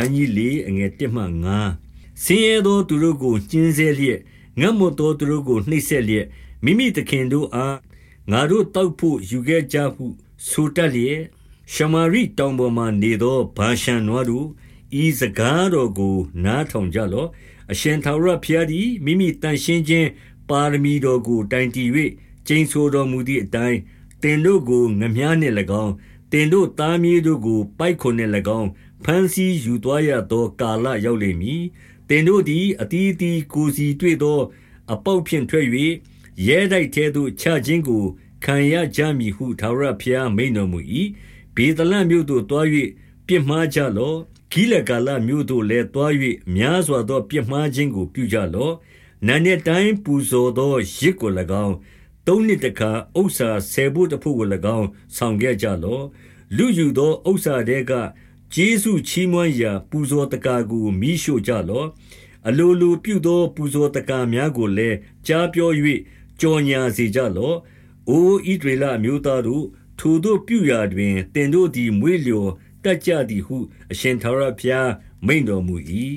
ခန်းကြီး၄အငယ်1မှ5ဆင်းရဲသောသူတို့ကိုကျင်းဆဲလျက်ငတ်မွတ်သောသူတို့ကိုနှိပ်စက်လျက်မိမိသခင်တို့အားငါတို့တောက်ဖို့ယူခဲ့ကြဟုဆိုတတ်လျက်ရှမာရိတောင်ပေါ်မှနေသောဘာရှန်နွားတို့ဤစကားတော်ကို နားထောင်ကြလော့အရှင်သာရဘုရားသည်မိမိတန်ရှင်းခြင်းပါရမီတော်ကို တိုင်တည်၍ကျိန်ဆိုတော်မူသည့်အတိုင်းတင်တို့ကိုငမြားနှင့်၎င်း တင်တို့သားမြေးတို့ကို ပိုက်ခွန်နှင့်၎င်းဖန်စီယူသွားရသော ကာလရောက်လိမ့်မည်တင်တို့သည်အတီးတီကိုစီတွေ့သော အပေါက်ဖြင့်ထွက်၍ရဲတိုက်ထဲသို့ချခြင်းကို ခံရကြမည်ဟုသာရဘုရားမိန်တော်မူ၏ဘေဒလမြို့သို့တွား၍ပြစ်မှားကြလော့ဂိလဂါလမြို့သို့လည်းတွား၍များစွာသော ပြစ်မှားခြင်းကိုပြုကြလော့နန်းနှစ်တိုင်းပူဇော်သောရစ်ကို၎င်း သုံးနှစ်တခါဥစ္စာဆယ်ဖို့တဖို့ကို၎င်းဆောင်ခဲ့ကြလော့လူယူသောဥစ္စာတဲကဂျေစုချီးမွမ်းရာပူဇော်တကာကိုမိရှို့ကြလော့အလိုလိုပြုသောပူဇော်တကာများကိုလည်းကြားပြော၍ကြော်ညာစေကြလော့အိုဣဒရေလမျိုးသားတို့ထိုတို့ပြုရာတွင်တင်တို့သည်မွေးလျော်တတ်ကြသည်ဟု အရှင်သာရဘုရားမိန်တော်မူ၏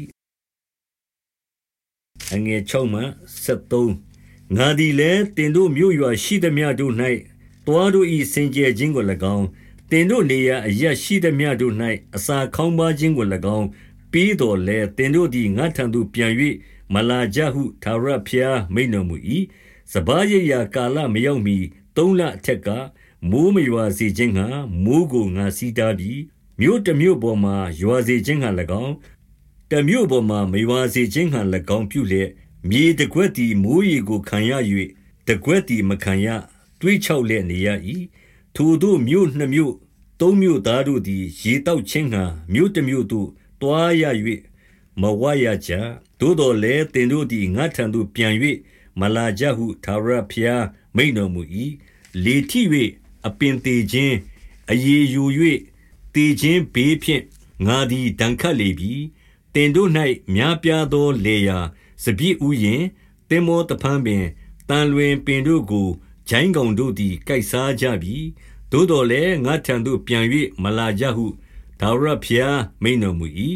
အငယ်6မှ73 ငါသည်လည်းတင်တို့မြို့ရွာရှိသမျှတို့၌တွားတို့၏စင်ကြယ်ခြင်းကို၎င်းတင်တို့နေရာအရရှိသမျှတို့၌အစာခေါင်းပါခြင်းကို၎င်းပြီးတော်လဲတင်တို့သည်ငါထံသို့ပြန်၍မလာကြဟုသာရဘုရားမိန်တော်မူ၏စပားရရာကာလမရောက်မီသုံးလအထက်ကမိုးမရွာစေခြင်းငှာမိုးကိုငါစီးတားပြီးမြို့တစ်မြို့ပေါ်မှာရွာစေခြင်းငှာ၎င်းတမြို့ပေါ်မှာမရွာစေခြင်းဟံ၎င်းပြုလျက် မြေတကွက်တီမိုးရီကိုခံရ၍တကွက်တီမခံရတွေးချောက်လျက်နေရ၏ထိုတို့မြို့နှစ်မြို့သုံးမြို့သားတို့သည် ရေတောက်ခြင်းဟံမြို့တစ်မြို့သို့တွားရ၍မဝရကြသို့တော်လည်းတင်တို့သည်ငါထံသို့ပြန်၍မလာကြဟုသာရဖျားမိန်တော်မူ၏လေထိ၍အပင်သေးခြင်းအယေယူ၍တေခြင်းဘေးဖြင့်ငါသည်ဒဏ်ခတ်လေပြီတင်တို့၌များပြားသောလေယာ စပြည့်ဥယင်တင်မောတဖန်ပင်တန်လွင်ပင်တို့ကိုဂျိုင်းကောင်တို့သည်ကိုက်စားကြပြီသို့တော်လည်းငါထံသို့ပြန်၍မလာကြဟုဒါဝရဖျားမိန်တော်မူ၏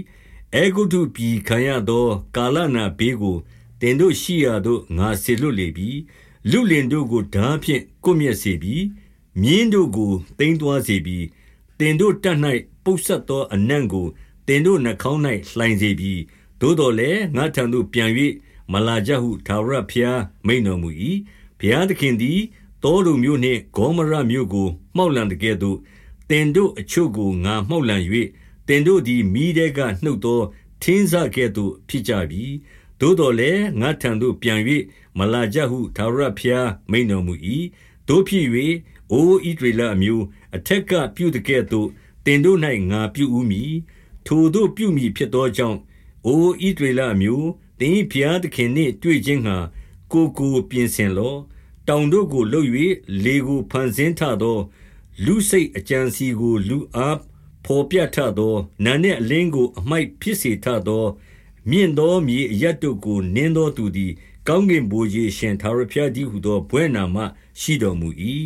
အေဂုတုပြည်ခံရသော ကာလနာဘေးကိုတင်တို့ရှိရာသို့ငါဆေလွတ်လေပြီလူလင်တို့ကိုဓာဖြင့်ကွမျက်စေပြီမြင်းတို့ကိုတင်းသွားစေပြီတင်တို့တတ်၌ပုတ်ဆက်သောအနံ့ကိုတင်တို့နှာခေါင်း၌လှိုင်စေပြီ သို့တော်လည်း ငါထံသို့ပြန်၍မလာကြဟုသာရဖျား မိန်တော်မူ၏ဘုရားသခင်သည်တောတို့မျိုးနှင့် ဂေါမရမျိုးကို မှောက်လန်တကဲ့သို့တင်တို့အချို့ကို ငါမှောက်လန်၍တင်တို့သည်မိတဲ့ကနှုတ်သော ထင်းစားကဲ့သို့ ဖြစ်ကြပြီ သို့တော်လည်း ငါထံသို့ပြန်၍မလာကြဟုသာရဖျား မိန်တော်မူ၏တို့ဖြစ်၍အိုဣဒရေလအမျိုး အထက်ကပြုတကဲ့သို့တင်တို့၌ငါပြုဦးမည် ထိုတို့ပြုမည်ဖြစ်သောကြောင့် အိုဣဒရေလမျိုးတင်းဖျားသခင်နှင့် တွေ့ခြင်းငှာကိုကို ပြင်ဆင်လောတောင်တို့ကိုလှုပ်၍လေကို ဖန်ဆင်းထသော လူစိတ်အကြံစီကို လူအားဖော်ပြထသောနာနှင့်အလင်းကို အမိုက်ဖြစ်စေထသော မြင့်သောမြေအရတ်တို့ကို နင်းသောသူသည် ကောင်းကင်ဘုရားရှင်သာရဖျားသည်ဟုသော ဘွဲ့နာမရှိတော်မူ၏